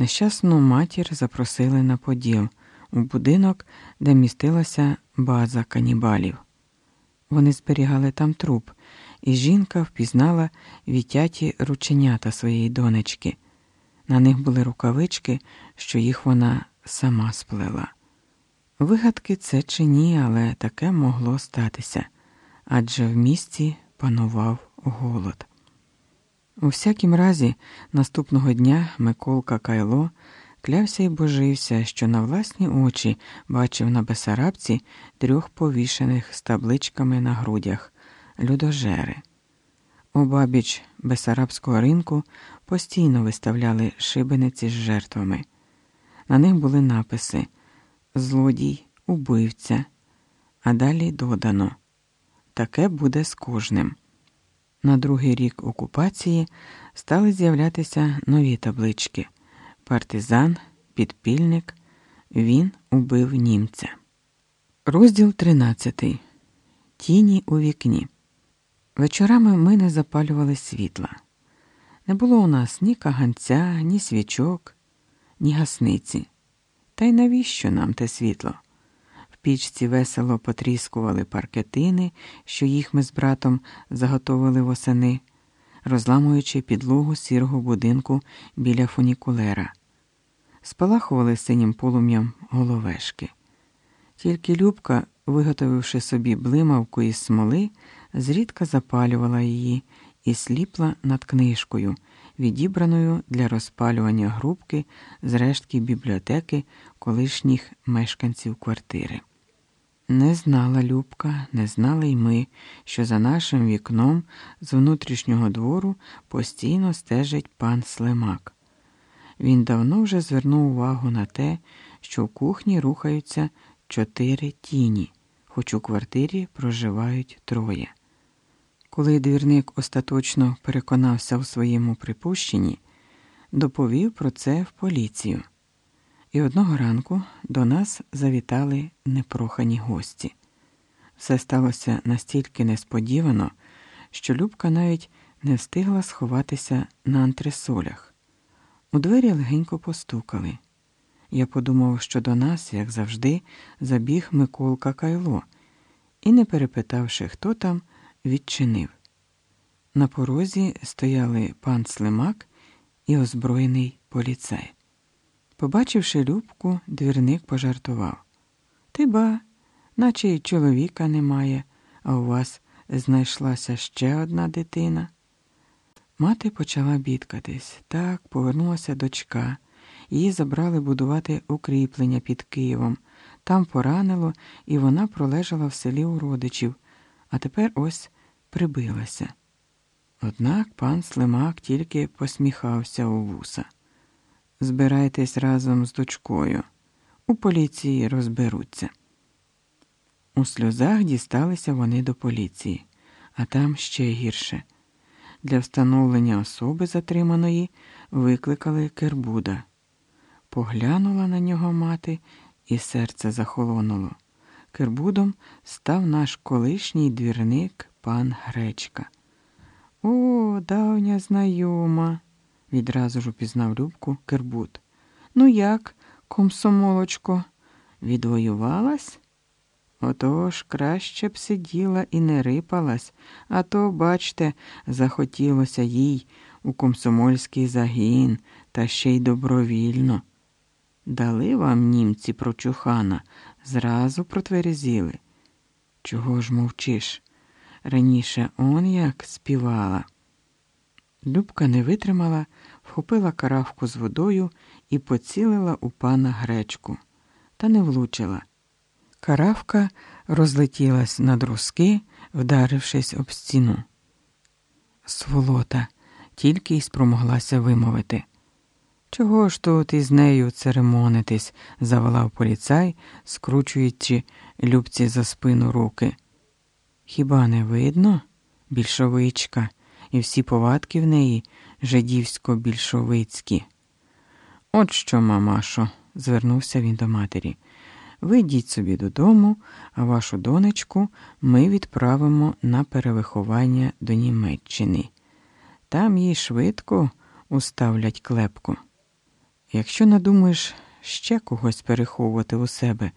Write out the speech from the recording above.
Нещасну матір запросили на поділ у будинок, де містилася база канібалів. Вони зберігали там труп, і жінка впізнала вітяті рученята своєї донечки. На них були рукавички, що їх вона сама сплела. Вигадки це чи ні, але таке могло статися, адже в місті панував голод. У всякім разі, наступного дня Миколка Кайло клявся і божився, що на власні очі бачив на Бесарабці трьох повішених з табличками на грудях людожери. У бабіч Бесарабського ринку постійно виставляли шибениці з жертвами. На них були написи Злодій, убивця, а далі додано Таке буде з кожним. На другий рік окупації стали з'являтися нові таблички партизан, підпільник, він убив німця. Розділ 13. Тіні у вікні. Вечорами ми не запалювали світла. Не було у нас ні каганця, ні свічок, ні гасниці. Та й навіщо нам те світло? Пічці весело потріскували паркетини, що їх ми з братом заготовили восени, розламуючи підлогу сірого будинку біля фунікулера спалахували синім полум'ям головешки. Тільки Любка, виготовивши собі блимавку із смоли, зрідка запалювала її і сліпла над книжкою, відібраною для розпалювання грубки з рештки бібліотеки колишніх мешканців квартири. Не знала Любка, не знали й ми, що за нашим вікном з внутрішнього двору постійно стежить пан Слимак. Він давно вже звернув увагу на те, що в кухні рухаються чотири тіні, хоч у квартирі проживають троє. Коли двірник остаточно переконався у своєму припущенні, доповів про це в поліцію. І одного ранку до нас завітали непрохані гості. Все сталося настільки несподівано, що Любка навіть не встигла сховатися на антресолях. У двері легенько постукали. Я подумав, що до нас, як завжди, забіг Миколка Кайло і, не перепитавши, хто там, відчинив. На порозі стояли пан Слимак і озброєний поліцай. Побачивши Любку, двірник пожартував Ти ба, наче й чоловіка немає, а у вас знайшлася ще одна дитина. Мати почала бідкатись. Так повернулася дочка. Її забрали будувати укріплення під Києвом. Там поранило, і вона пролежала в селі у родичів, а тепер ось прибилася. Однак пан Слимак тільки посміхався у вуса. Збирайтесь разом з дочкою. У поліції розберуться. У сльозах дісталися вони до поліції, а там ще гірше. Для встановлення особи затриманої викликали Кербуда. Поглянула на нього мати, і серце захолонуло. Кербудом став наш колишній двірник пан Гречка. О, давня знайома, відразу ж упізнав Любку Кербуд. Ну як, комсомолочко, відвоювалась? Отож краще б сиділа і не рипалась, а то, бачте, захотілося їй у комсомольський загін, та ще й добровільно. Дали вам німці прочухана, зразу протверезіли. Чого ж мовчиш? Раніше он як співала. Любка не витримала, вхопила каравку з водою і поцілила у пана гречку, та не влучила. Каравка розлетілась на друзки, вдарившись об стіну. Сволота тільки й спромоглася вимовити. Чого ж тут із нею церемонитись? заволав поліцай, скручуючи любці за спину руки. Хіба не видно? Більшовичка, і всі повадки в неї жидівсько-більшовицькі. От що, мамашо, звернувся він до матері. Ви йдіть собі додому, а вашу донечку ми відправимо на перевиховання до Німеччини. Там їй швидко уставлять клепку. Якщо надумаєш ще когось переховувати у себе,